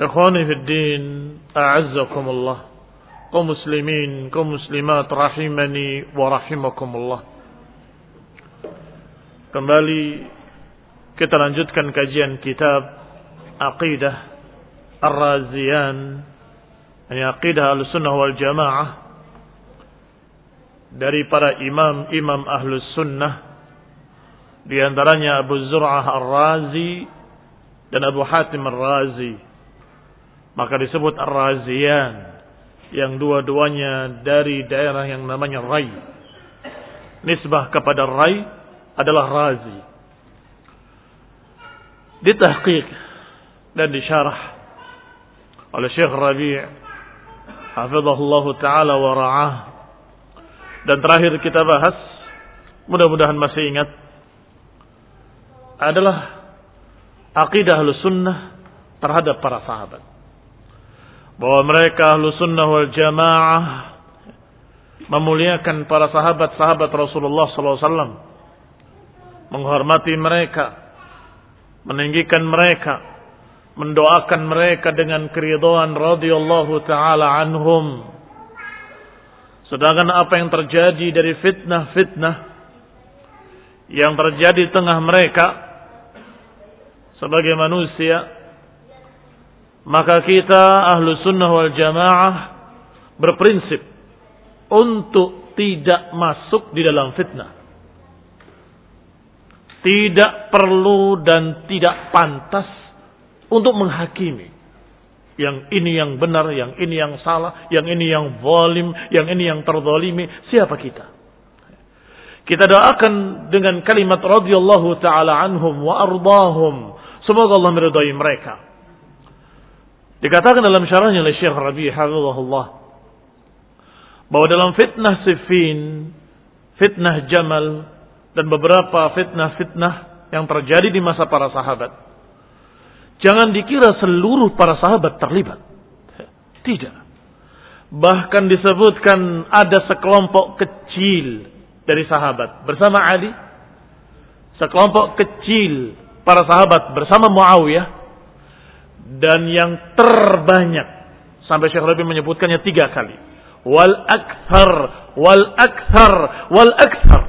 Ikhwani fi din, a'azzakumullah. Kaum muslimin, kaum muslimat rahimani wa rahimakumullah. Kembali kita lanjutkan kajian kitab Aqidah Ar-Raziyan, yakni Aqidah Al-Sunnah wal Jamaah dari para imam-imam Ahlus Sunnah di antaranya Abu Zur'ah Ar-Razi dan Abu Hatim Ar-Razi. Maka disebut Ar-Raziyan yang dua-duanya dari daerah yang namanya Rai. Nisbah kepada Rai adalah Razi. Ditahqiq dan disyarah oleh Syekh Rabi' hafizahullah taala wa ra'ah. Dan terakhir kita bahas, mudah-mudahan masih ingat adalah akidah sunnah terhadap para sahabat bahwa mereka ahlu sunnah wal jamaah memuliakan para sahabat-sahabat Rasulullah SAW, menghormati mereka, meninggikan mereka, mendoakan mereka dengan keridhaan radhiyallahu taala anhum. Sedangkan apa yang terjadi dari fitnah-fitnah yang terjadi di tengah mereka sebagai manusia maka kita ahlu sunnah wal jamaah berprinsip untuk tidak masuk di dalam fitnah. Tidak perlu dan tidak pantas untuk menghakimi. Yang ini yang benar, yang ini yang salah, yang ini yang zalim, yang ini yang terzalimi. Siapa kita? Kita doakan dengan kalimat radhiyallahu taala anhum wa ardahum. Semoga Allah meridai mereka Dikatakan dalam syarahnya oleh Syekh Rabi Hafizahullah bahwa dalam fitnah Siffin, fitnah Jamal dan beberapa fitnah-fitnah yang terjadi di masa para sahabat, jangan dikira seluruh para sahabat terlibat. Tidak. Bahkan disebutkan ada sekelompok kecil dari sahabat bersama Ali, sekelompok kecil para sahabat bersama Muawiyah dan yang terbanyak. Sampai Syekh Rabi menyebutkannya tiga kali. Wal akthar wal akthar wal akthar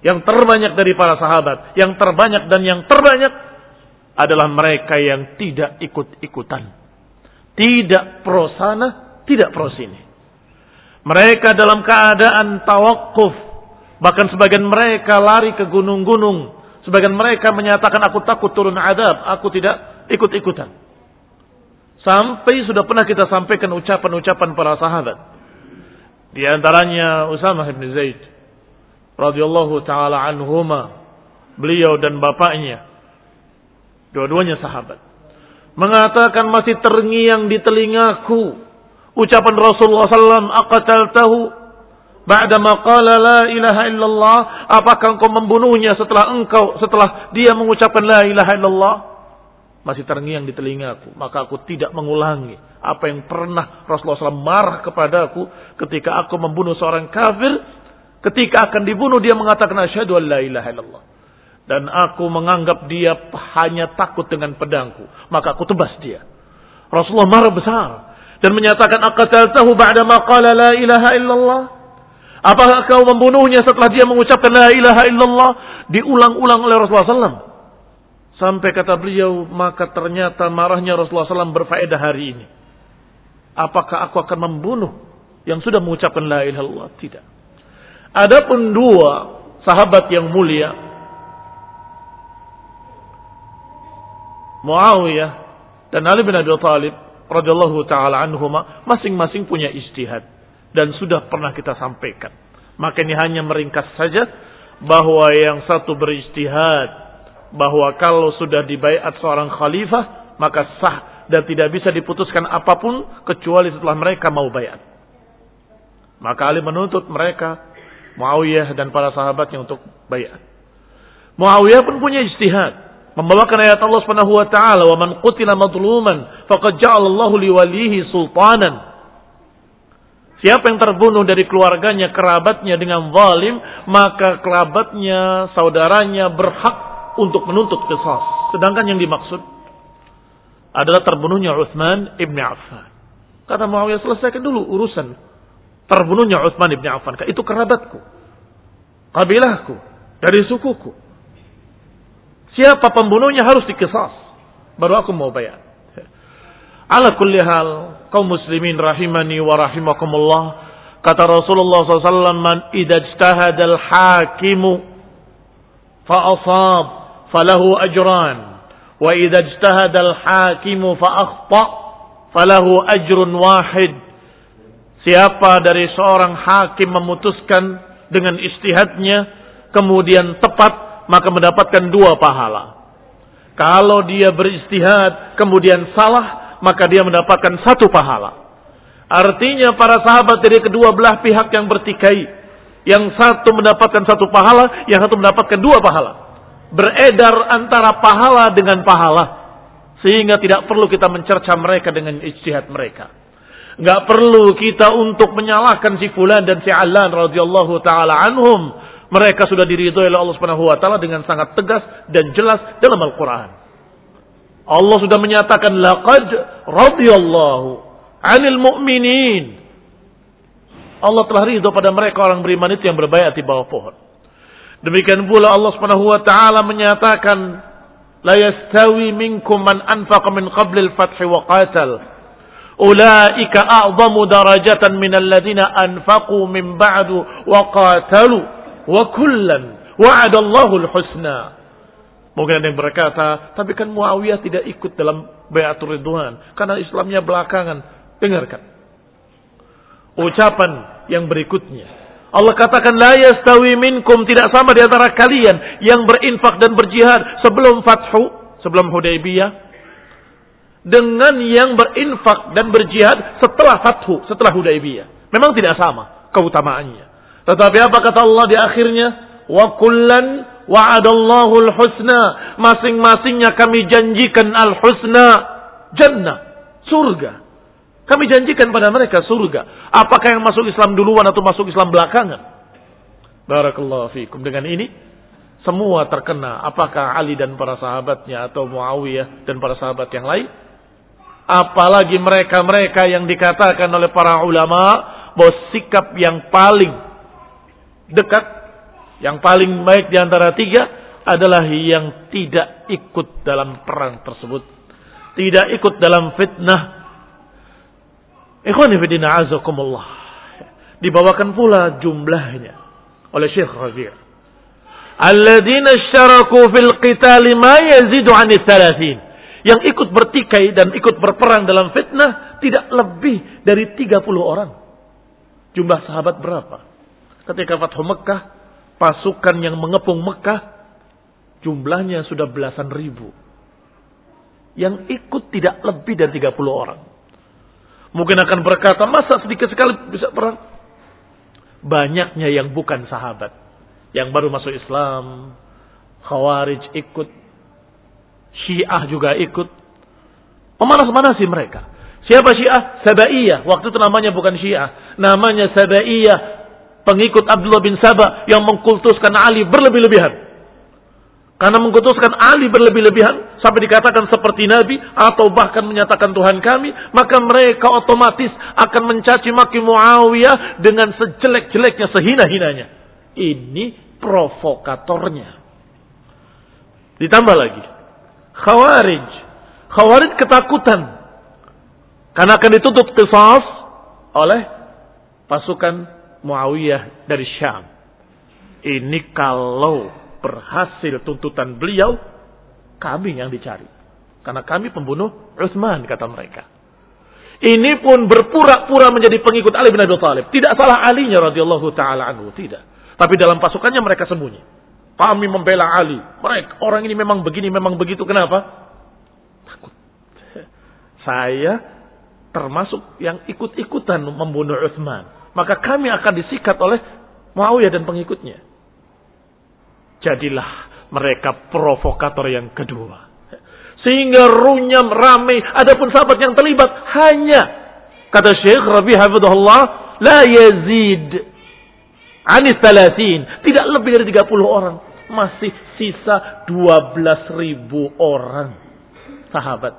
yang terbanyak dari para sahabat yang terbanyak dan yang terbanyak adalah mereka yang tidak ikut-ikutan. Tidak pro sana tidak pro sini. Mereka dalam keadaan tawakuf bahkan sebagian mereka lari ke gunung-gunung. Sebagian mereka menyatakan aku takut turun adab aku tidak ikut-ikutan Sampai sudah pernah kita sampaikan ucapan-ucapan para sahabat. Di antaranya Usama bin Zaid radhiyallahu taala anhuma, beliau dan bapaknya, dua-duanya sahabat, mengatakan masih terngiang di telingaku ucapan Rasulullah SAW, aqataltahu ba'da qala la ilaha illallah, apakah engkau membunuhnya setelah engkau setelah dia mengucapkan la ilaha illallah? Masih terngiang di telingaku, maka aku tidak mengulangi apa yang pernah Rasulullah SAW marah kepadaku ketika aku membunuh seorang kafir, ketika akan dibunuh dia mengatakan asyhadu an la ilaha illallah. Dan aku menganggap dia hanya takut dengan pedangku. Maka aku tebas dia. Rasulullah marah besar. Dan menyatakan aqataltahu ba'da ma qala la ilaha illallah. Apakah kau membunuhnya setelah dia mengucapkan la ilaha illallah? Diulang-ulang oleh Rasulullah SAW. Sampai kata beliau, maka ternyata marahnya Rasulullah SAW berfaedah hari ini. Apakah aku akan membunuh yang sudah mengucapkan la ilaha illallah? Tidak. Adapun dua sahabat yang mulia Muawiyah dan Ali bin Abi Thalib radhiyallahu taala anhuma masing-masing punya istihad dan sudah pernah kita sampaikan. Maka ini hanya meringkas saja bahwa yang satu beristihad bahwa kalau sudah dibaiat seorang khalifah maka sah dan tidak bisa diputuskan apa pun kecuali setelah mereka mau bayat. Maka Ali menuntut mereka Muawiyah dan para sahabatnya untuk bayat. Muawiyah pun punya istihad membawakan ayat Allah Subhanahu wa taala wa man qutila madluman faqad ja'ala Allah liwalihi sultanan Siapa yang terbunuh dari keluarganya, kerabatnya dengan zalim, maka kerabatnya, saudaranya berhak untuk menuntut qisas. Sedangkan yang dimaksud adalah terbunuhnya Utsman ibn Affan. Kata Muawiyah, selesaikan dulu urusan terbunuhnya Utsman ibn Affan. Itu kerabatku, kabilahku, dari sukuku. Siapa pembunuhnya harus dikisas. Baru aku mau bayar. Ala kulli hal, kaum muslimin rahimani wa rahimakumullah. Kata Rasulullah SAW, Man idha ijtahada al-hakimu fa'asab ajran. Wa idha ijtahada al-hakimu fa'akhta falahu ajrun wahid. Siapa dari seorang hakim memutuskan dengan istihadnya, kemudian tepat maka mendapatkan dua pahala. Kalau dia beristihad kemudian salah, maka dia mendapatkan satu pahala. Artinya para sahabat dari kedua belah pihak yang bertikai. Yang satu mendapatkan satu pahala, yang satu mendapatkan dua pahala. Beredar antara pahala dengan pahala. Sehingga tidak perlu kita mencerca mereka dengan istihad mereka. Nggak perlu kita untuk menyalahkan si fulan dan si alan radhiyallahu taala anhum mereka sudah diridhoi oleh Allah Subhanahu wa taala dengan sangat tegas dan jelas dalam Al-Qur'an. Allah sudah menyatakan laqad radhiyallahu 'anil mu'minin. Allah telah ridho pada mereka orang beriman itu yang berbayat di bawah pohon. Demikian pula Allah Subhanahu wa taala menyatakan la yastawi minkum man anfaqa min qabli al-fath wa qatal. Ulaika a'zamu darajatan min alladhina anfaqu min ba'du wa qatalu wa kullan wa'adallahu al-husna. Mungkin ada yang berkata, tapi kan Muawiyah tidak ikut dalam Bayatul Ridwan karena Islamnya belakangan. Dengarkan. Ucapan yang berikutnya. Allah katakan la yastawi minkum tidak sama di antara kalian yang berinfak dan berjihad sebelum fathu, sebelum Hudaybiyah dengan yang berinfak dan berjihad setelah fathu, setelah Hudaybiyah. Memang tidak sama keutamaannya. Tetapi apa kata Allah di akhirnya? Wa kullan wa'adallahu al-husna. Masing-masingnya kami janjikan al-husna. Jannah. Surga. Kami janjikan pada mereka surga. Apakah yang masuk Islam duluan atau masuk Islam belakangan? Barakallahu fiikum. Dengan ini, semua terkena. Apakah Ali dan para sahabatnya atau Muawiyah dan para sahabat yang lain? Apalagi mereka-mereka yang dikatakan oleh para ulama bahwa sikap yang paling dekat, yang paling baik di antara tiga adalah yang tidak ikut dalam perang tersebut. Tidak ikut dalam fitnah. Ikhwani fidina azakumullah. Dibawakan pula jumlahnya oleh Syekh Rabi' Alladzina syaraku fil qitali ma yazidu anis thalathin. Yang ikut bertikai dan ikut berperang dalam fitnah tidak lebih dari 30 orang. Jumlah sahabat berapa? ketika Fathu Mekah pasukan yang mengepung Mekah jumlahnya sudah belasan ribu. Yang ikut tidak lebih dari 30 orang. Mungkin akan berkata, masa sedikit sekali bisa perang? Banyaknya yang bukan sahabat. Yang baru masuk Islam. Khawarij ikut. Syiah juga ikut. Pemanas-manas sih mereka. Siapa Syiah? Sabaiyah. Waktu itu namanya bukan Syiah. Namanya Sabaiyah. Pengikut Abdullah bin Sabah yang mengkultuskan Ali berlebih-lebihan. Karena mengkutuskan Ali berlebih-lebihan sampai dikatakan seperti Nabi atau bahkan menyatakan Tuhan kami, maka mereka otomatis akan mencaci maki Muawiyah dengan sejelek-jeleknya, sehina-hinanya. Ini provokatornya. Ditambah lagi, Khawarij. Khawarij ketakutan karena akan ditutup qisas oleh pasukan Muawiyah dari Syam. Ini kalau berhasil tuntutan beliau, kami yang dicari. Karena kami pembunuh Utsman kata mereka. Ini pun berpura-pura menjadi pengikut Ali bin Abi Thalib. Tidak salah Alinya radhiyallahu taala anhu, tidak. Tapi dalam pasukannya mereka sembunyi. Kami membela Ali. Mereka orang ini memang begini, memang begitu. Kenapa? Takut. Saya termasuk yang ikut-ikutan membunuh Utsman. Maka kami akan disikat oleh Muawiyah dan pengikutnya. Jadilah mereka provokator yang kedua. Sehingga runyam ramai. Adapun sahabat yang terlibat hanya kata Syekh Rabi Hafidhullah la yazid anis talatin. Tidak lebih dari 30 orang. Masih sisa 12 ribu orang sahabat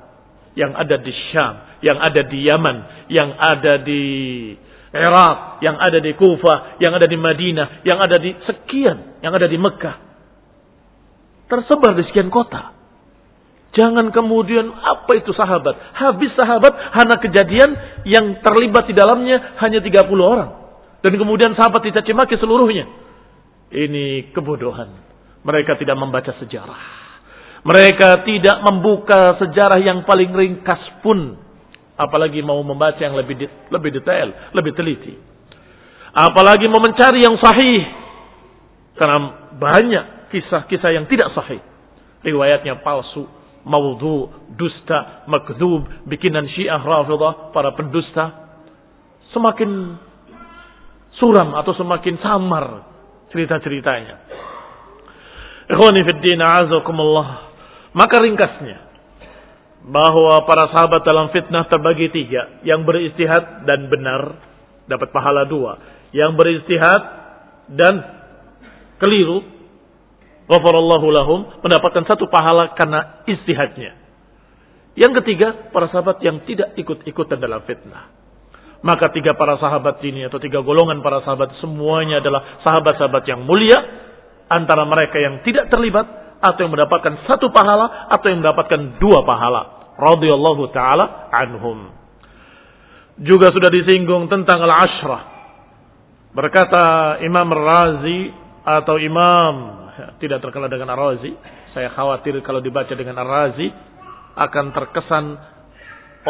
yang ada di Syam, yang ada di Yaman, yang ada di Irak, yang ada di Kufah, yang ada di Madinah, yang ada di sekian, yang ada di Mekah tersebar di sekian kota. Jangan kemudian apa itu sahabat? Habis sahabat hanya kejadian yang terlibat di dalamnya hanya 30 orang. Dan kemudian sahabat dicaci maki seluruhnya. Ini kebodohan. Mereka tidak membaca sejarah. Mereka tidak membuka sejarah yang paling ringkas pun. Apalagi mau membaca yang lebih lebih detail, lebih teliti. Apalagi mau mencari yang sahih. Karena banyak kisah-kisah yang tidak sahih. Riwayatnya palsu, maudhu, dusta, makdub, bikinan syiah rafidah, para pendusta. Semakin suram atau semakin samar cerita-ceritanya. Maka ringkasnya. Bahwa para sahabat dalam fitnah terbagi tiga. Yang beristihad dan benar. Dapat pahala dua. Yang beristihad dan keliru Ghafarallahu lahum mendapatkan satu pahala karena istihadnya. Yang ketiga, para sahabat yang tidak ikut-ikutan dalam fitnah. Maka tiga para sahabat ini atau tiga golongan para sahabat semuanya adalah sahabat-sahabat yang mulia antara mereka yang tidak terlibat atau yang mendapatkan satu pahala atau yang mendapatkan dua pahala. Radhiyallahu taala anhum. Juga sudah disinggung tentang al-ashrah. Berkata Imam Razi atau Imam tidak terkenal dengan Ar-Razi. Saya khawatir kalau dibaca dengan Ar-Razi akan terkesan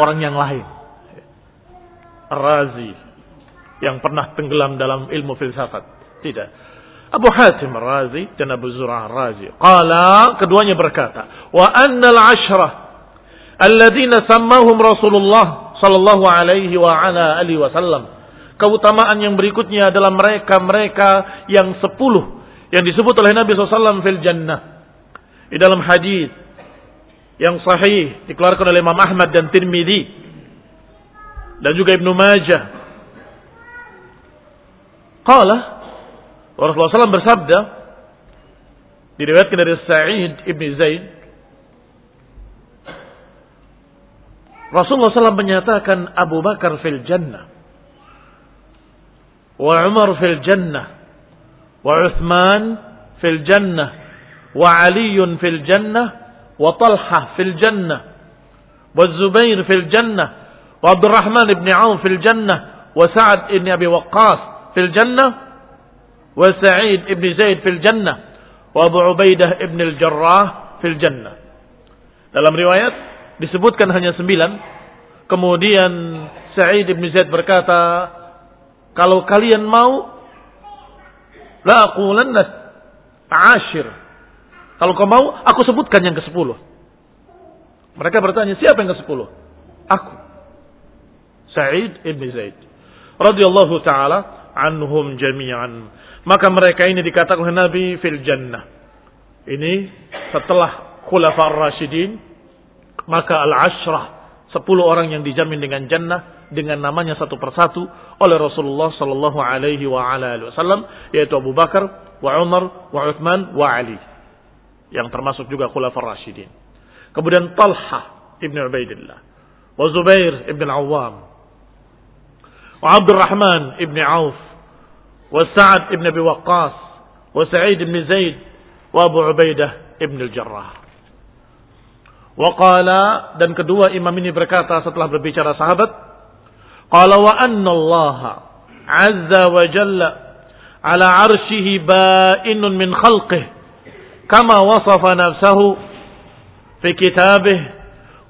orang yang lain. Ar-Razi yang pernah tenggelam dalam ilmu filsafat. Tidak. Abu Hatim Ar-Razi dan Abu Zur'ah Ar-Razi. Qala keduanya berkata, "Wa anna al-ashrah alladziina sammahum Rasulullah sallallahu alaihi wa ala alihi wasallam." Keutamaan yang berikutnya adalah mereka-mereka yang sepuluh yang disebut oleh Nabi SAW fil jannah. Di dalam hadis yang sahih dikeluarkan oleh Imam Ahmad dan Tirmidzi dan juga Ibnu Majah. Qala Rasulullah SAW bersabda diriwayatkan dari Sa'id ibn Zaid Rasulullah SAW menyatakan Abu Bakar fil jannah wa Umar fil jannah wa Uthman fil jannah wa Aliun fil jannah wa Talha fil jannah wa Zubair fil jannah wa Abdurrahman ibn Auf fil jannah في الجنة وسعيد Abi زيد في الجنة wa Sa'id ibn Zaid fil jannah. Dalam riwayat disebutkan hanya sembilan. Kemudian Sa'id ibn Zaid berkata, kalau kalian mau La aqulanna ashir. Kalau kau mau, aku sebutkan yang ke-10. Mereka bertanya, siapa yang ke-10? Aku. Sa'id ibn Zaid. Radiyallahu ta'ala anhum jami'an. Maka mereka ini dikatakan oleh Nabi fil jannah. Ini setelah khulafa ar-rasyidin. Maka al-ashrah. Sepuluh orang yang dijamin dengan jannah dengan namanya satu persatu oleh Rasulullah sallallahu alaihi wasallam yaitu Abu Bakar, wa Umar, wa Uthman, wa Ali. Yang termasuk juga khulafar rasyidin. Kemudian Talha ibn Ubaidillah, wa Zubair ibn Awam, wa Abdurrahman ibn Auf, wa Sa'ad ibn Abi Waqqas, wa Sa'id ibn Zaid, wa Abu Ubaidah ibn al-Jarrah. Waqala dan kedua imam ini berkata setelah berbicara sahabat, قال وأن الله عز وجل على عرشه بائن من خلقه كما وصف نفسه في كتابه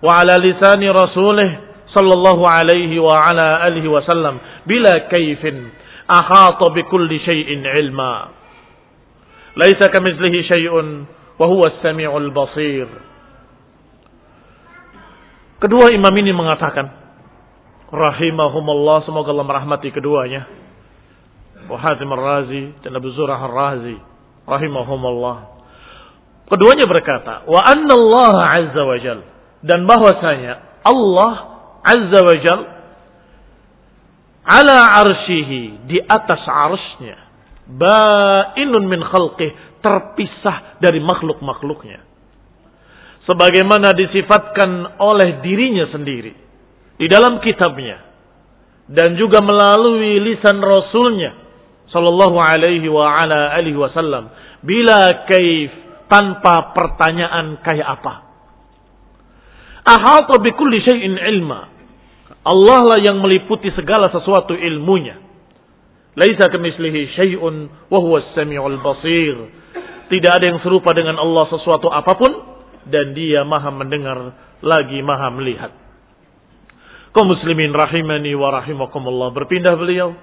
وعلى لسان رسوله صلى الله عليه وعلى آله وسلم بلا كيف أحاط بكل شيء علما. ليس كمثله شيء وهو السميع البصير. Kedua imam ini mengatakan, rahimahumullah, semoga Allah merahmati keduanya. Wahatim al-Razi dan Abu Zurah al-Razi, rahimahumullah. Keduanya berkata, wa anna Allah azza wa jal. Dan bahwasanya Allah azza wa jal ala arshihi, di atas arsnya, ba'inun min khalqih, terpisah dari makhluk-makhluknya sebagaimana disifatkan oleh dirinya sendiri di dalam kitabnya dan juga melalui lisan rasulnya sallallahu alaihi wa ala alihi wasallam bila kaif tanpa pertanyaan kayak apa? Ahata bi kulli syai'in ilma. Allah lah yang meliputi segala sesuatu ilmunya. Laisa kamitslihi syai'un wa huwa as-sami'ul basir. Tidak ada yang serupa dengan Allah sesuatu apa pun dan dia maha mendengar lagi maha melihat. Kau muslimin rahimani wa rahimakumullah. Berpindah beliau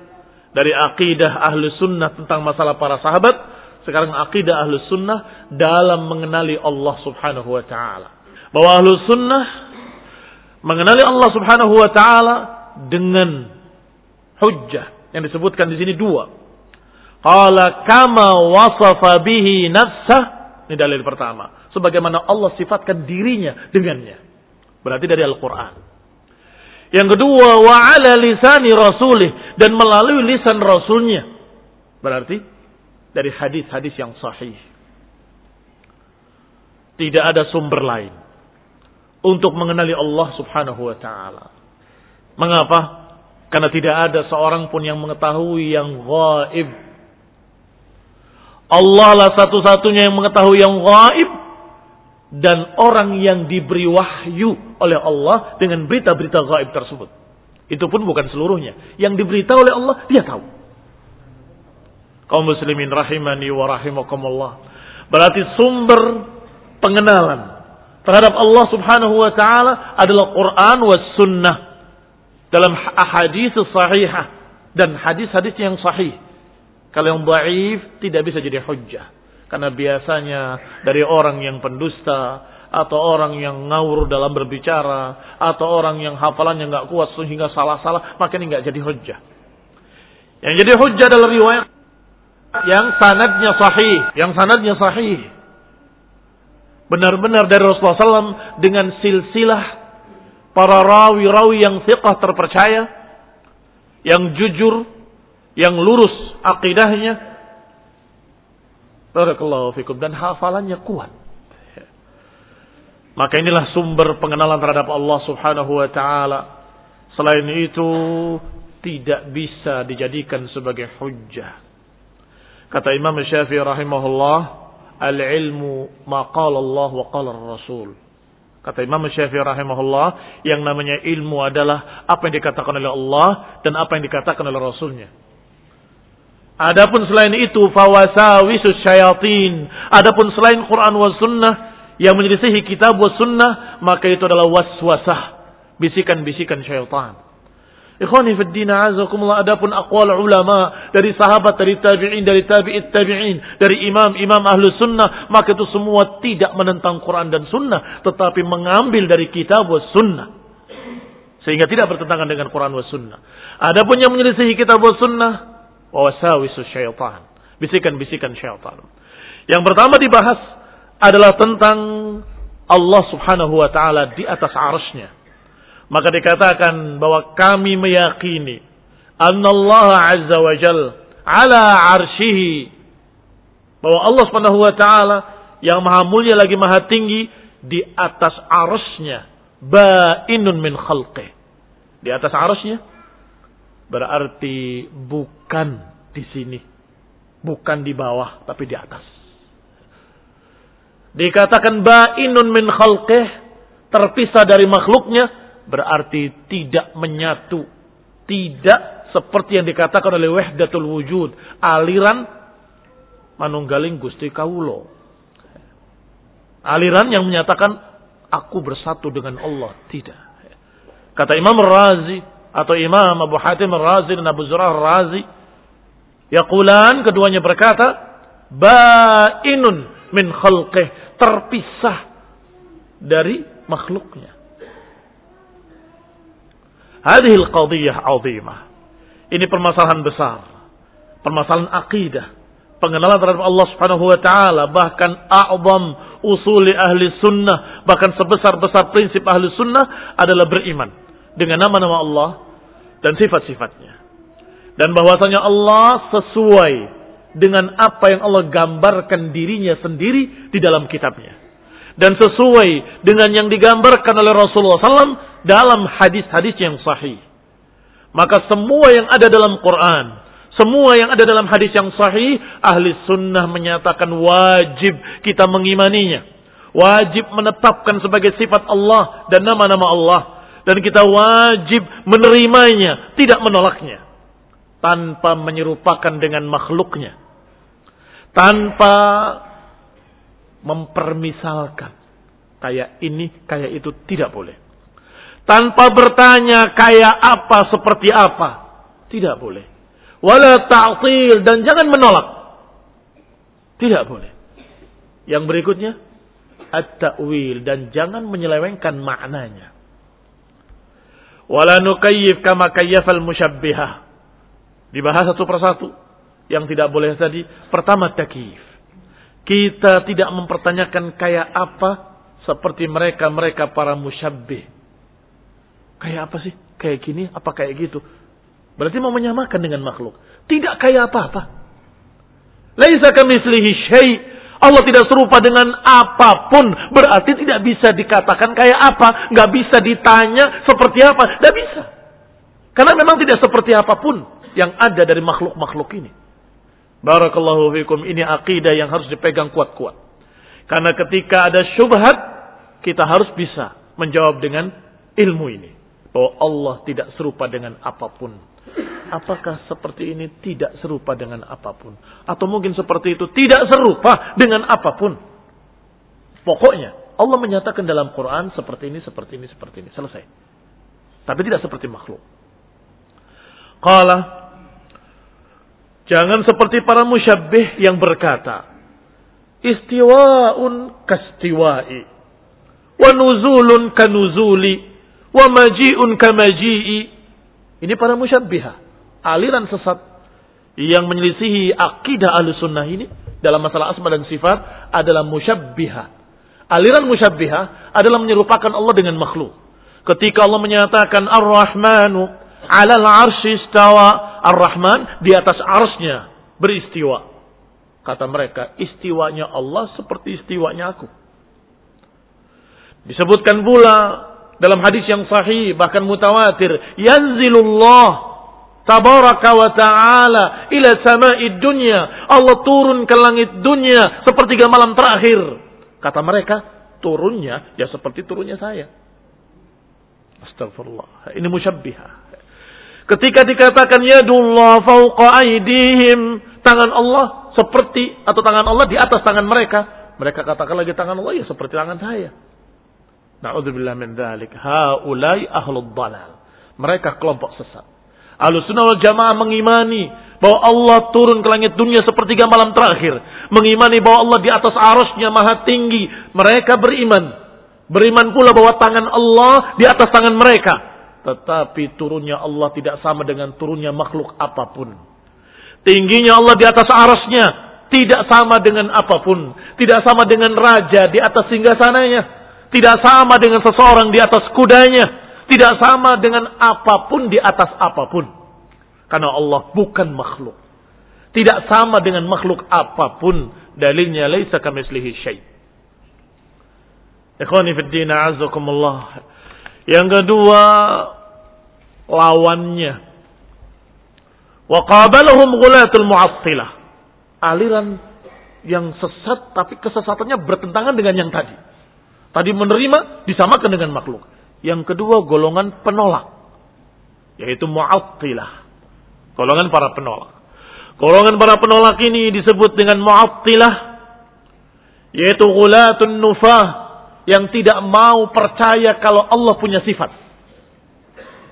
dari akidah ahlu sunnah tentang masalah para sahabat. Sekarang akidah ahlu sunnah dalam mengenali Allah subhanahu wa ta'ala. Bahwa ahlu sunnah mengenali Allah subhanahu wa ta'ala dengan hujjah. Yang disebutkan di sini dua. Qala kama wasafa bihi nafsah. Ini dalil pertama sebagaimana Allah sifatkan dirinya dengannya. Berarti dari Al-Quran. Yang kedua, wa ala lisani rasulih. Dan melalui lisan rasulnya. Berarti dari hadis-hadis yang sahih. Tidak ada sumber lain. Untuk mengenali Allah subhanahu wa ta'ala. Mengapa? Karena tidak ada seorang pun yang mengetahui yang gaib. Allah lah satu-satunya yang mengetahui yang gaib dan orang yang diberi wahyu oleh Allah dengan berita-berita gaib tersebut. Itu pun bukan seluruhnya. Yang diberitahu oleh Allah, dia tahu. Kaum muslimin rahimani wa rahimakumullah. Berarti sumber pengenalan terhadap Allah subhanahu wa ta'ala adalah Quran wa sunnah. Dalam hadis sahihah. Dan hadis-hadis yang sahih. Kalau yang baif tidak bisa jadi hujjah. Karena biasanya dari orang yang pendusta atau orang yang ngawur dalam berbicara atau orang yang hafalannya nggak kuat sehingga salah-salah, maka ini nggak jadi hujjah. Yang jadi hujjah adalah riwayat yang sanadnya sahih, yang sanadnya sahih. Benar-benar dari Rasulullah SAW dengan silsilah para rawi-rawi yang siqah terpercaya, yang jujur, yang lurus akidahnya, Barakallahu fikum. Dan hafalannya kuat. Maka inilah sumber pengenalan terhadap Allah subhanahu wa ta'ala. Selain itu, tidak bisa dijadikan sebagai hujjah. Kata Imam Syafi'i rahimahullah, al-ilmu maqala Allah wa qala Rasul. Kata Imam Syafi'i rahimahullah, yang namanya ilmu adalah apa yang dikatakan oleh Allah dan apa yang dikatakan oleh Rasulnya. Adapun selain itu fawasawisus syayatin. Adapun selain Quran wa sunnah yang menyelisihi kitab wa sunnah, maka itu adalah waswasah, bisikan-bisikan syaitan. Ikhwani fi din azakumullah adapun aqwal ulama dari sahabat, dari tabi'in, dari tabi'it tabi'in, dari imam-imam ahlu sunnah, maka itu semua tidak menentang Quran dan sunnah, tetapi mengambil dari kitab wa sunnah. Sehingga tidak bertentangan dengan Quran wa sunnah. Adapun yang menyelisihi kitab wa sunnah, wasawisu syaitan. Bisikan-bisikan syaitan. Yang pertama dibahas adalah tentang Allah subhanahu wa ta'ala di atas arasnya maka dikatakan bahwa kami meyakini Allah azza wa jal ala arshihi bahwa Allah subhanahu wa ta'ala yang maha mulia lagi maha tinggi di atas arusnya ba'inun min khalqih di atas arusnya berarti bukan di sini bukan di bawah tapi di atas dikatakan ba'inun min khalqih terpisah dari makhluknya berarti tidak menyatu. Tidak seperti yang dikatakan oleh wahdatul wujud. Aliran manunggaling gusti kaulo. Aliran yang menyatakan aku bersatu dengan Allah. Tidak. Kata Imam Razi atau Imam Abu Hatim Razi dan Abu Zurah Razi. Yaqulan keduanya berkata. Ba'inun min khalqih. Terpisah dari makhluknya. Hadihil qadiyah azimah. Ini permasalahan besar. Permasalahan akidah. Pengenalan terhadap Allah subhanahu wa ta'ala. Bahkan a'zam usuli ahli sunnah. Bahkan sebesar-besar prinsip ahli sunnah adalah beriman. Dengan nama-nama Allah dan sifat-sifatnya. Dan bahwasanya Allah sesuai dengan apa yang Allah gambarkan dirinya sendiri di dalam kitabnya. Dan sesuai dengan yang digambarkan oleh Rasulullah SAW dalam hadis-hadis yang sahih. Maka semua yang ada dalam Quran, semua yang ada dalam hadis yang sahih, ahli sunnah menyatakan wajib kita mengimaninya. Wajib menetapkan sebagai sifat Allah dan nama-nama Allah. Dan kita wajib menerimanya, tidak menolaknya. Tanpa menyerupakan dengan makhluknya. Tanpa mempermisalkan. Kayak ini, kayak itu tidak boleh tanpa bertanya kayak apa seperti apa. Tidak boleh. Wala ta'til dan jangan menolak. Tidak boleh. Yang berikutnya at-ta'wil dan jangan menyelewengkan maknanya. Wala nukayyif kama kayyafal musyabbihah. Dibahas satu persatu. Yang tidak boleh tadi. Pertama takyif. Kita tidak mempertanyakan kayak apa seperti mereka-mereka para musyabbih Kayak apa sih? Kayak gini? Apa kayak gitu? Berarti mau menyamakan dengan makhluk. Tidak kayak apa-apa. Laisa kamislihi syai. Allah tidak serupa dengan apa pun. Berarti tidak bisa dikatakan kayak apa. Nggak bisa ditanya seperti apa. Tidak bisa. Karena memang tidak seperti apa pun yang ada dari makhluk-makhluk ini. Barakallahu fikum. Ini akidah yang harus dipegang kuat-kuat. Karena ketika ada syubhat, kita harus bisa menjawab dengan ilmu ini bahwa Allah tidak serupa dengan apa pun. Apakah seperti ini tidak serupa dengan apa pun? Atau mungkin seperti itu tidak serupa dengan apa pun? Pokoknya Allah menyatakan dalam Quran seperti ini, seperti ini, seperti ini. Selesai. Tapi tidak seperti makhluk. Qala Jangan seperti para musyabbih yang berkata, istiwa'un kastiwa'i, wa nuzulun kanuzuli, wa maji'un kamaji'i. Ini para musyabbiha. Aliran sesat yang menyelisihi akidah ahli sunnah ini dalam masalah asma dan sifat adalah musyabbiha. Aliran musyabbiha adalah menyerupakan Allah dengan makhluk. Ketika Allah menyatakan Ar-Rahmanu alal arsy istawa. Ar-Rahman di atas arsnya beristiwa. Kata mereka, istiwanya Allah seperti istiwanya aku. Disebutkan pula dalam hadis yang sahih bahkan mutawatir yanzilullah tabaraka wa taala ila sama'id dunya. Allah turun ke langit dunia sepertiga malam terakhir. Kata mereka turunnya ya seperti turunnya saya. Astagfirullah ini musyabbihah. Ketika dikatakan yadullah fauqa aidihim tangan Allah seperti atau tangan Allah di atas tangan mereka. Mereka katakan lagi tangan Allah ya seperti tangan saya Na'udzubillah min dzalik. Haulai ahlul dalal. Mereka kelompok sesat. Ahlussunnah wal jamaah mengimani bahwa Allah turun ke langit dunia sepertiga malam terakhir. Mengimani bahwa Allah di atas arusnya maha tinggi. Mereka beriman. Beriman pula bahwa tangan Allah di atas tangan mereka. Tetapi turunnya Allah tidak sama dengan turunnya makhluk apa pun. Tingginya Allah di atas arusnya tidak sama dengan apa pun. Tidak sama dengan raja di atas singgasananya. Tidak sama dengan seseorang di atas kudanya tidak sama dengan apa pun di atas apa pun. Karena Allah bukan makhluk. Tidak sama dengan makhluk apa pun. Dalilnya laisa kamislihi syai. Ikhwani fid din azakumullah. Yang kedua lawannya. Wa qabalahum ghulatul mu'attilah. Aliran yang sesat tapi kesesatannya bertentangan dengan yang tadi. Tadi menerima disamakan dengan makhluk. Yang kedua golongan penolak. Yaitu mu'attilah. Golongan para penolak. Golongan para penolak ini disebut dengan mu'attilah. Yaitu gulatun nufah. Yang tidak mau percaya kalau Allah punya sifat.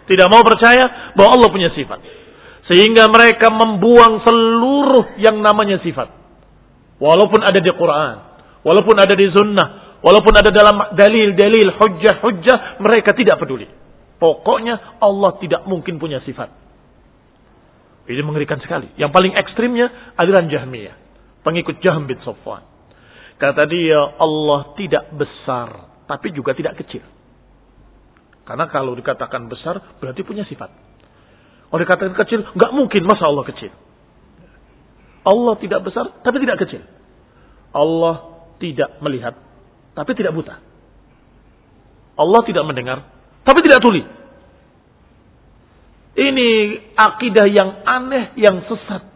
Tidak mau percaya bahwa Allah punya sifat. Sehingga mereka membuang seluruh yang namanya sifat. Walaupun ada di Quran. Walaupun ada di sunnah Walaupun ada dalam dalil-dalil, hujjah-hujjah, mereka tidak peduli. Pokoknya Allah tidak mungkin punya sifat. Ini mengerikan sekali. Yang paling ekstrimnya aliran Jahmiyah. Pengikut Jahm bin Sofwan. Kata dia Allah tidak besar. Tapi juga tidak kecil. Karena kalau dikatakan besar berarti punya sifat. Kalau dikatakan kecil nggak mungkin masa Allah kecil. Allah tidak besar tapi tidak kecil. Allah tidak melihat tapi tidak buta. Allah tidak mendengar, tapi tidak tuli. Ini akidah yang aneh, yang sesat.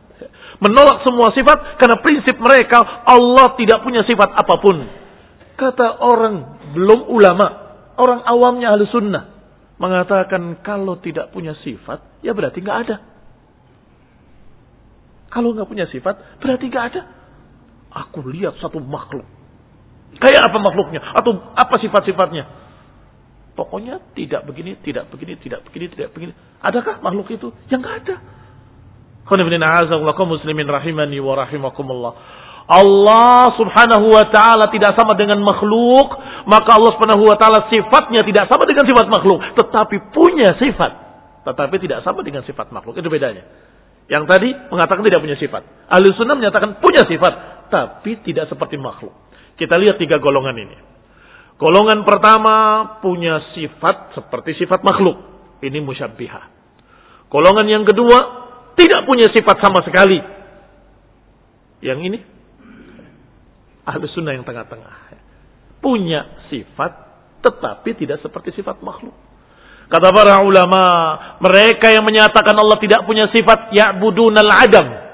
Menolak semua sifat karena prinsip mereka Allah tidak punya sifat apa pun. Kata orang belum ulama, orang awamnya ahli sunnah mengatakan kalau tidak punya sifat ya berarti nggak ada. Kalau nggak punya sifat berarti nggak ada. Aku lihat satu makhluk Kayak apa makhluknya? Atau apa sifat-sifatnya? Pokoknya tidak begini, tidak begini, tidak begini, tidak begini. Adakah makhluk itu? Yang enggak ada. muslimin rahimani wa rahimakumullah. Allah subhanahu wa ta'ala tidak sama dengan makhluk. Maka Allah subhanahu wa ta'ala sifatnya tidak sama dengan sifat makhluk. Tetapi punya sifat. Tetapi tidak sama dengan sifat makhluk. Itu bedanya. Yang tadi mengatakan tidak punya sifat. Ahli sunnah menyatakan punya sifat. Tapi tidak seperti makhluk. Kita lihat tiga golongan ini. Golongan pertama punya sifat seperti sifat makhluk. Ini musyabbihah. Golongan yang kedua tidak punya sifat sama sekali. Yang ini ahli sunnah yang tengah-tengah. Punya sifat tetapi tidak seperti sifat makhluk. Kata para ulama, mereka yang menyatakan Allah tidak punya sifat ya'budunal adam.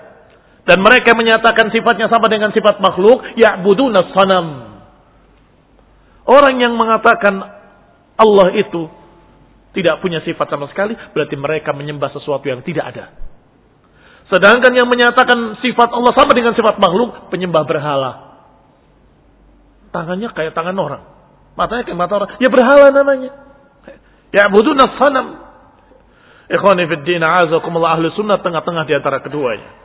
Dan mereka menyatakan sifatnya sama dengan sifat makhluk, ya'buduna sanam. Orang yang mengatakan Allah itu tidak punya sifat sama sekali, berarti mereka menyembah sesuatu yang tidak ada. Sedangkan yang menyatakan sifat Allah sama dengan sifat makhluk, penyembah berhala. Tangannya kayak tangan orang. Matanya kayak mata orang. Ya berhala namanya. Ya buduna sanam. Ikhwani fi din azakumullah ahli sunnah tengah-tengah di antara keduanya.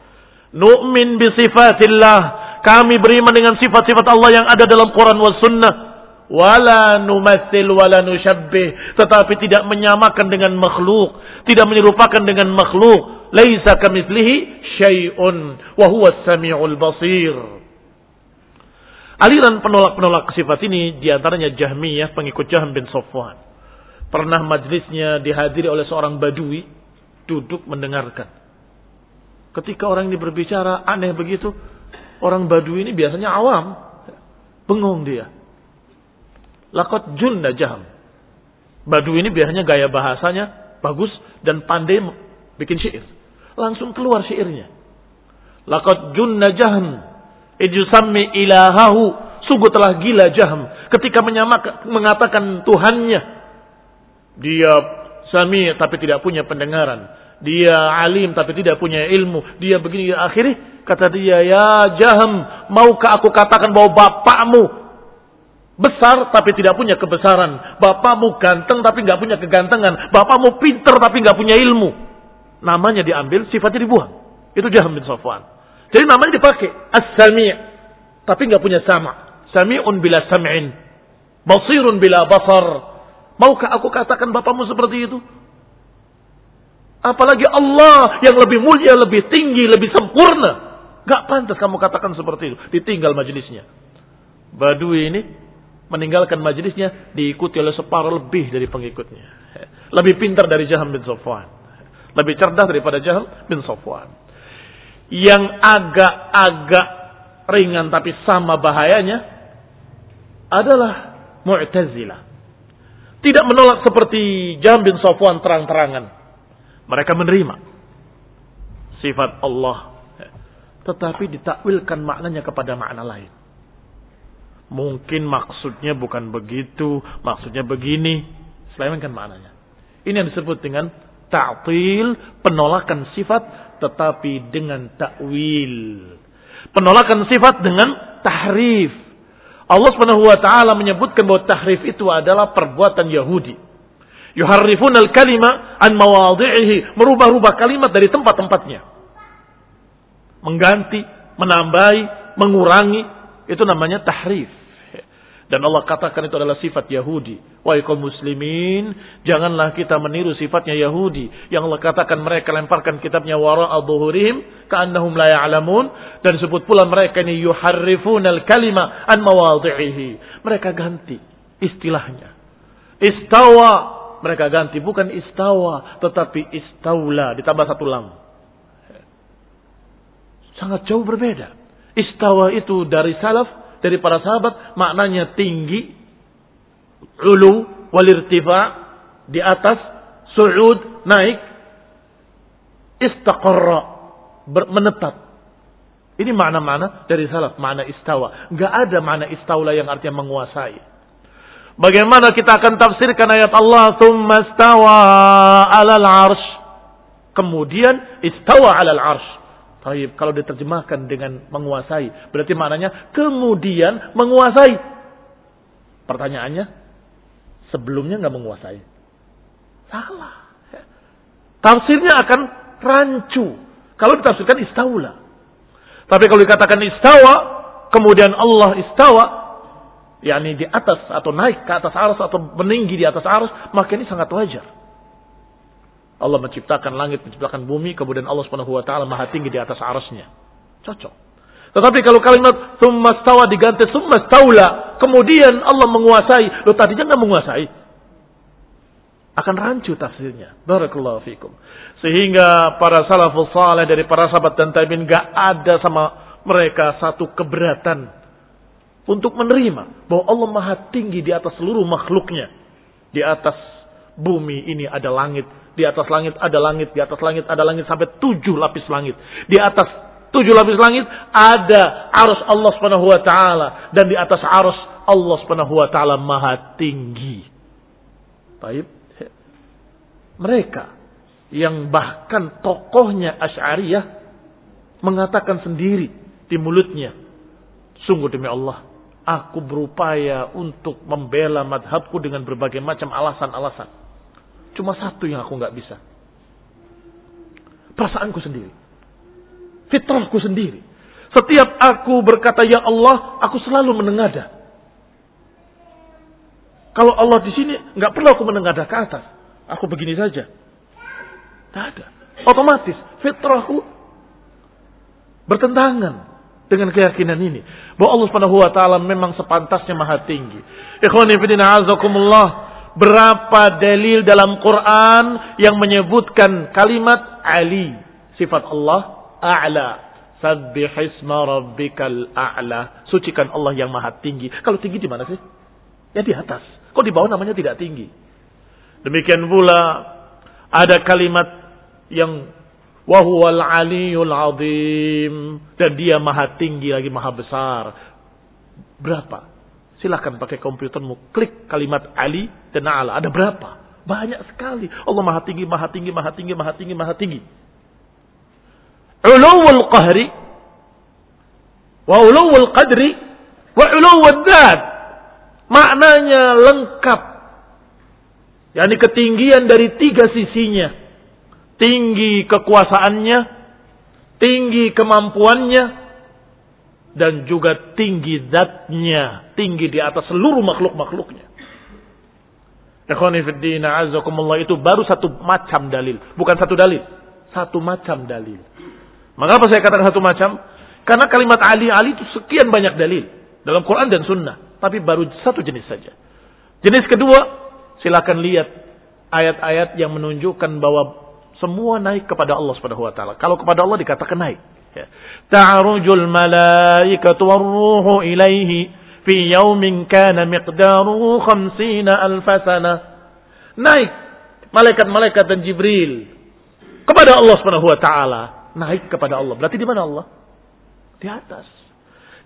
Nu'min sifatillah. Kami beriman dengan sifat-sifat Allah yang ada dalam Quran wa sunnah. Wala numathil wala nusyabbih. Tetapi tidak menyamakan dengan makhluk. Tidak menyerupakan dengan makhluk. Laisa kamithlihi syai'un. Wahuwa sami'ul basir. Aliran penolak-penolak sifat ini di antaranya Jahmiyah, pengikut Jahm bin Sofwan. Pernah majlisnya dihadiri oleh seorang badui, duduk mendengarkan. Ketika orang ini berbicara aneh begitu, orang Badu ini biasanya awam, bengong dia. Lakot junna jaham. Badu ini biasanya gaya bahasanya bagus dan pandai bikin syair. Langsung keluar syairnya. Lakot junna jaham. Ijusammi ilahahu. Sungguh telah gila jaham. Ketika menyamakan, mengatakan Tuhannya. Dia sami tapi tidak punya pendengaran dia alim tapi tidak punya ilmu, dia begini akhirnya kata dia, "Ya Jaham, maukah aku katakan bahwa bapakmu Besar tapi tidak punya kebesaran. Bapakmu ganteng tapi nggak punya kegantengan. Bapakmu pinter tapi nggak punya ilmu. Namanya diambil, sifatnya dibuang. Itu Jaham bin Safwan. Jadi namanya dipakai. As-sami' tapi nggak punya sama. Sami'un bila sam'in. Basirun bila basar. Maukah aku katakan bapakmu seperti itu? Apalagi Allah yang lebih mulia, lebih tinggi, lebih sempurna. Gak pantas kamu katakan seperti itu. Ditinggal majelisnya. Badui ini meninggalkan majelisnya diikuti oleh separuh lebih dari pengikutnya. Lebih pintar dari Jaham bin Sofwan. Lebih cerdas daripada Jaham bin Sofwan. Yang agak-agak ringan tapi sama bahayanya adalah Mu'tazilah. Tidak menolak seperti Jaham bin Sofwan terang-terangan. Mereka menerima sifat Allah tetapi ditakwilkan maknanya kepada makna lain. Mungkin maksudnya bukan begitu, maksudnya begini. Selewengkan maknanya. Ini yang disebut dengan ta'til, penolakan sifat tetapi dengan takwil. Penolakan sifat dengan tahrif. Allah Subhanahu wa taala menyebutkan bahwa tahrif itu adalah perbuatan Yahudi. Yuharrifun al-kalima an mawadhi'ihi, merubah-rubah kalimat dari tempat-tempatnya mengganti, menambahi, mengurangi, itu namanya tahrif. Dan Allah katakan itu adalah sifat Yahudi. Kaum muslimin, janganlah kita meniru sifatnya Yahudi. Yang Allah katakan mereka lemparkan kitabnya wara'a dhuhurihim ka'annahum la ya'lamun dan sebut pula mereka ini yuharrifunal kalima an mawadhi'ihi. Mereka ganti istilahnya. Istawa mereka ganti bukan istawa tetapi istaula ditambah satu lam. Sangat jauh berbeda. Istawa itu dari salaf, dari para sahabat, maknanya tinggi, ulu, walirtifa, di atas, su'ud, naik, istaqarra, menetap. Ini makna-makna dari salaf, makna istawa. Gak ada makna istaula yang artinya menguasai. Bagaimana kita akan tafsirkan ayat Allah, thumma istawa alal arsh. Kemudian istawa alal arsh. Taib, kalau diterjemahkan dengan menguasai, berarti maknanya kemudian menguasai. Pertanyaannya, sebelumnya nggak menguasai. Salah. Tafsirnya akan rancu. Kalau ditafsirkan istaula. Tapi kalau dikatakan istawa, kemudian Allah istawa, yakni di atas atau naik ke atas arus atau meninggi di atas arus, maka ini sangat wajar. Allah menciptakan langit, menciptakan bumi, kemudian Allah Subhanahu wa taala Maha tinggi di atas arasnya. Cocok. Tetapi kalau kalimat summa stawa diganti summa staula, kemudian Allah menguasai, lo tadinya nggak menguasai. Akan rancu tafsirnya. Barakallahu fikum. Sehingga para salafus saleh dari para sahabat dan tabi'in nggak ada sama mereka satu keberatan untuk menerima bahwa Allah Maha tinggi di atas seluruh makhluknya. Di atas bumi ini ada langit, di atas langit ada langit, di atas langit ada langit sampai tujuh lapis langit. Di atas tujuh lapis langit ada arus Allah subhanahu wa ta'ala. Dan di atas arus Allah subhanahu wa ta'ala maha tinggi. Baik. Mereka yang bahkan tokohnya Ash'ariyah mengatakan sendiri di mulutnya. Sungguh demi Allah, aku berupaya untuk membela madhabku dengan berbagai macam alasan-alasan. Cuma satu yang aku nggak bisa. Perasaanku sendiri. Fitrahku sendiri. Setiap aku berkata ya Allah, aku selalu menengada. Kalau Allah di sini nggak perlu aku menengada ke atas. Aku begini saja. Tidak ada. Otomatis fitrahku bertentangan dengan keyakinan ini bahwa Allah Subhanahu wa taala memang sepantasnya maha tinggi. Ikhwani fillah azakumullah berapa dalil dalam Quran yang menyebutkan kalimat Ali, sifat Allah a'la. Sabbih isma rabbikal a'la. Sucikan Allah yang maha tinggi. Kalau tinggi di mana sih? Ya di atas. Kok di bawah namanya tidak tinggi? Demikian pula ada kalimat yang wahuwal aliyul azim dan dia maha tinggi lagi maha besar. Berapa? Silahkan pakai komputermu, klik kalimat Ali dan Ala. Ada berapa? Banyak sekali. Allah maha tinggi, maha tinggi, maha tinggi, maha tinggi, maha tinggi. Uluwul qahri, wa uluwul qadri, wa uluwul dad. Maknanya lengkap. yakni ketinggian dari tiga sisinya. Tinggi kekuasaannya, tinggi kemampuannya, dan juga tinggi zatnya. Tinggi di atas seluruh makhluk-makhluknya. Ikhwanifiddina azakumullah itu baru satu macam dalil. Bukan satu dalil. Satu macam dalil. Mengapa saya katakan satu macam? Karena kalimat Ali Ali itu sekian banyak dalil dalam Quran dan Sunnah, tapi baru satu jenis saja. Jenis kedua, silakan lihat ayat-ayat yang menunjukkan bahwa semua naik kepada Allah Subhanahu wa taala. Kalau kepada Allah dikatakan naik. Ya. Ta'rujul malaikatu warruhu ilaihi fi yaumin kana miqdaruhu khamsina alfasana. Naik malaikat-malaikat dan Jibril kepada Allah Subhanahu wa taala. Naik kepada Allah. Berarti di mana Allah? Di atas.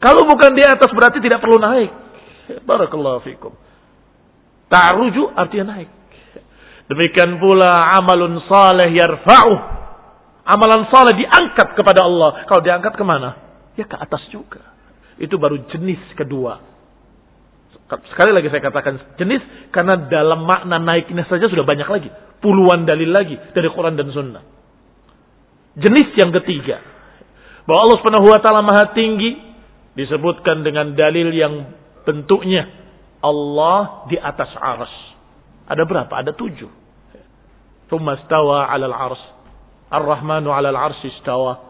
Kalau bukan di atas berarti tidak perlu naik. Barakallahu fikum. Ta'ruju artinya naik. Demikian pula amalun saleh yarfa'u. Amalan saleh diangkat kepada Allah. Kalau diangkat ke mana? Ya ke atas juga. Itu baru jenis kedua. Sekali lagi saya katakan jenis karena dalam makna naiknya saja sudah banyak lagi. Puluhan dalil lagi dari Quran dan Sunnah. Jenis yang ketiga bahwa Allah Subhanahu wa taala Maha tinggi disebutkan dengan dalil yang bentuknya Allah di atas aras. Ada berapa? Ada tujuh. Thumma stawa alal ars. Ar-Rahmanu alal ars istawa.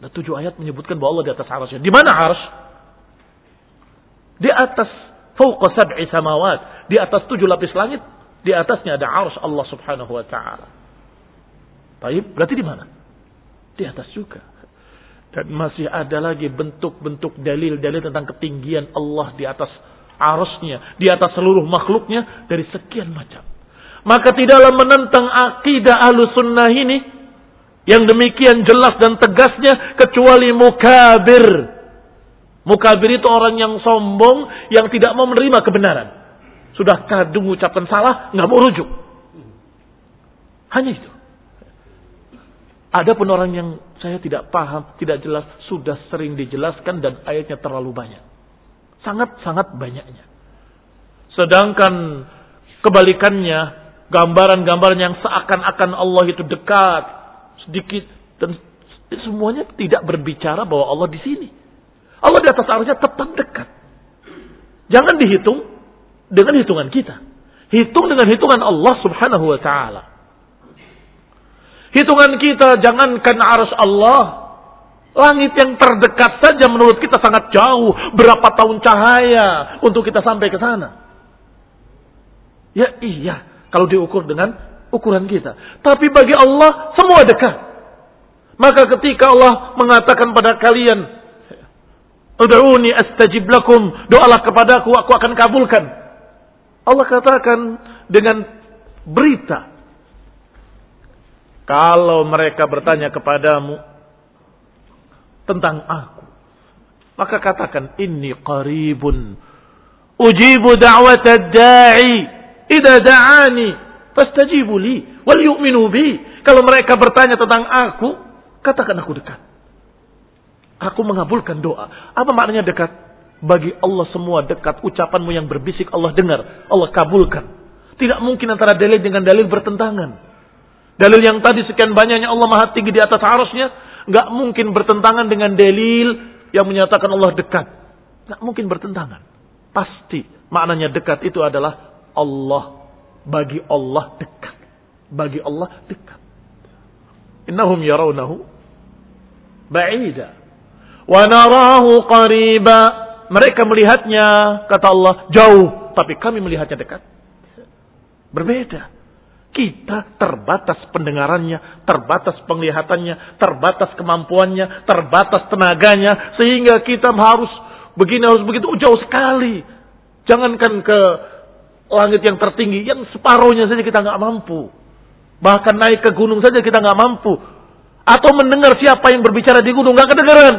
Ada tujuh ayat menyebutkan bahwa Allah di atas arasnya. Di mana ars? Di atas fauqa sab'i samawat. Di atas tujuh lapis langit. Di atasnya ada ars Allah subhanahu wa ta'ala. Baik, berarti di mana? Di atas juga. Dan masih ada lagi bentuk-bentuk dalil-dalil tentang ketinggian Allah di atas arusnya, di atas seluruh makhluknya dari sekian macam. Maka tidaklah menentang akidah ahlu sunnah ini yang demikian jelas dan tegasnya kecuali mukabir. Mukabir itu orang yang sombong yang tidak mau menerima kebenaran. Sudah kadung ucapan salah, nggak mau rujuk. Hanya itu. Ada pun orang yang saya tidak paham, tidak jelas, sudah sering dijelaskan dan ayatnya terlalu banyak. Sangat-sangat banyaknya. Sedangkan kebalikannya, gambaran-gambaran yang seakan-akan Allah itu dekat, sedikit, dan semuanya tidak berbicara bahwa Allah di sini. Allah di atas arusnya tetap dekat. Jangan dihitung dengan hitungan kita. Hitung dengan hitungan Allah subhanahu wa ta'ala. Hitungan kita jangankan arus Allah. Langit yang terdekat saja menurut kita sangat jauh. Berapa tahun cahaya untuk kita sampai ke sana. Ya iya. Kalau diukur dengan ukuran kita. Tapi bagi Allah semua dekat. Maka ketika Allah mengatakan pada kalian. Udu'uni astajib lakum. Doalah kepadaku, aku akan kabulkan. Allah katakan dengan berita kalau mereka bertanya kepadamu tentang aku, maka katakan ini qaribun. Ujibu da'wat da'i idza da'ani fastajibu li wal yu'minu bi. Kalau mereka bertanya tentang aku, katakan aku dekat. Aku mengabulkan doa. Apa maknanya dekat? Bagi Allah semua dekat. Ucapanmu yang berbisik Allah dengar. Allah kabulkan. Tidak mungkin antara dalil dengan dalil bertentangan. Dalil yang tadi sekian banyaknya Allah maha tinggi di atas arusnya. Nggak mungkin bertentangan dengan dalil yang menyatakan Allah dekat. Nggak mungkin bertentangan. Pasti maknanya dekat itu adalah Allah. Bagi Allah dekat. Bagi Allah dekat. Innahum yarawnahu ba'ida. Wa narahu qariba. Mereka melihatnya, kata Allah, jauh. Tapi kami melihatnya dekat. Berbeda. Kita terbatas pendengarannya, terbatas penglihatannya, terbatas kemampuannya, terbatas tenaganya, sehingga kita harus begini harus begitu jauh sekali. Jangankan ke langit yang tertinggi, yang separuhnya saja kita nggak mampu. Bahkan naik ke gunung saja kita nggak mampu. Atau mendengar siapa yang berbicara di gunung nggak kedengaran.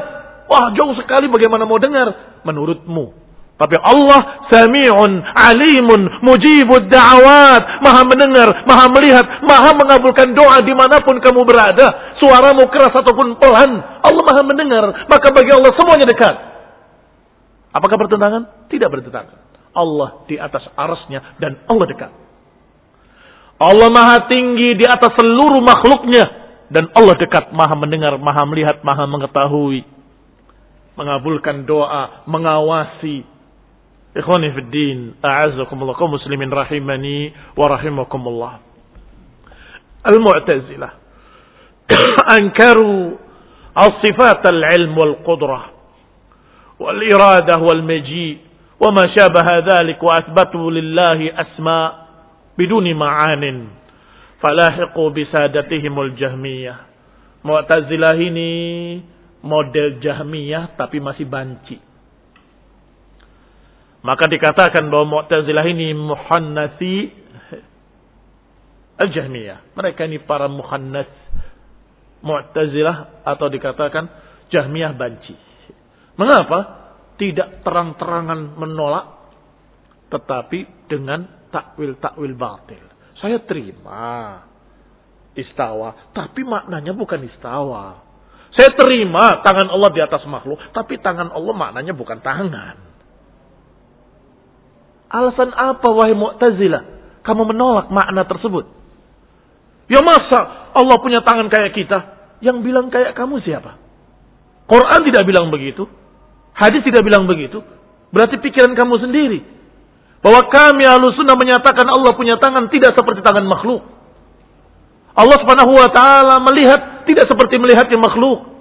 Wah jauh sekali bagaimana mau dengar? Menurutmu tapi Allah sami'un, alimun, mujibud da'awat. Maha mendengar, maha melihat, maha mengabulkan doa di mana pun kamu berada. Suaramu keras ataupun pelan. Allah maha mendengar. Maka bagi Allah semuanya dekat. Apakah bertentangan? Tidak bertentangan. Allah di atas arasnya dan Allah dekat. Allah maha tinggi di atas seluruh makhluknya dan Allah dekat maha mendengar, maha melihat, maha mengetahui. Mengabulkan doa, mengawasi. Ikhwani fi din, a'azakumullah, kaum muslimin rahimani wa rahimakumullah. Al-Mu'tazilah ankaru al-sifat al-ilm wal-qudrah wa ma syabaha dzalik wa athbatu lillahi asma biduni ma'anin falahiqu bisadatihimul jahmiyah Mu'tazilah ini model Jahmiyah tapi masih banci. Maka dikatakan bahwa Mu'tazilah ini muhannasi al-Jahmiyah. Mereka ini para muhannas Mu'tazilah atau dikatakan Jahmiyah banci. Mengapa? Tidak terang-terangan menolak, tetapi dengan takwil-takwil batil. Saya terima istawa, tapi maknanya bukan istawa. Saya terima tangan Allah di atas makhluk, tapi tangan Allah maknanya bukan tangan. Alasan apa wahai Mu'tazilah? Kamu menolak makna tersebut. Ya masa Allah punya tangan kayak kita? Yang bilang kayak kamu siapa? Quran tidak bilang begitu. Hadis tidak bilang begitu. Berarti pikiran kamu sendiri. Bahwa kami sunnah menyatakan Allah punya tangan tidak seperti tangan makhluk. Allah subhanahu wa ta'ala melihat tidak seperti melihatnya makhluk.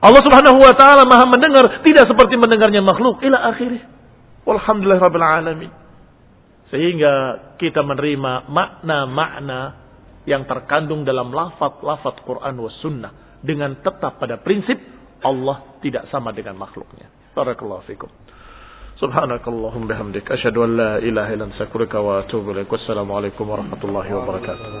Allah subhanahu wa ta'ala maha mendengar tidak seperti mendengarnya makhluk. Ila akhirnya. Walhamdulillah rabbil alamin. Sehingga kita menerima makna-makna yang terkandung dalam lafaz-lafaz Quran wa sunnah. Dengan tetap pada prinsip Allah tidak sama dengan makhluknya. Barakallahu fikum. Subhanakallahum bihamdik. Asyhadu an la ilaha anta astaghfiruka wa atubu ilaik. Wassalamualaikum warahmatullahi wabarakatuh.